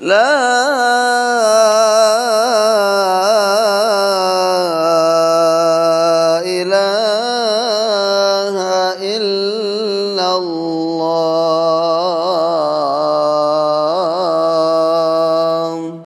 لا إله إلا الله.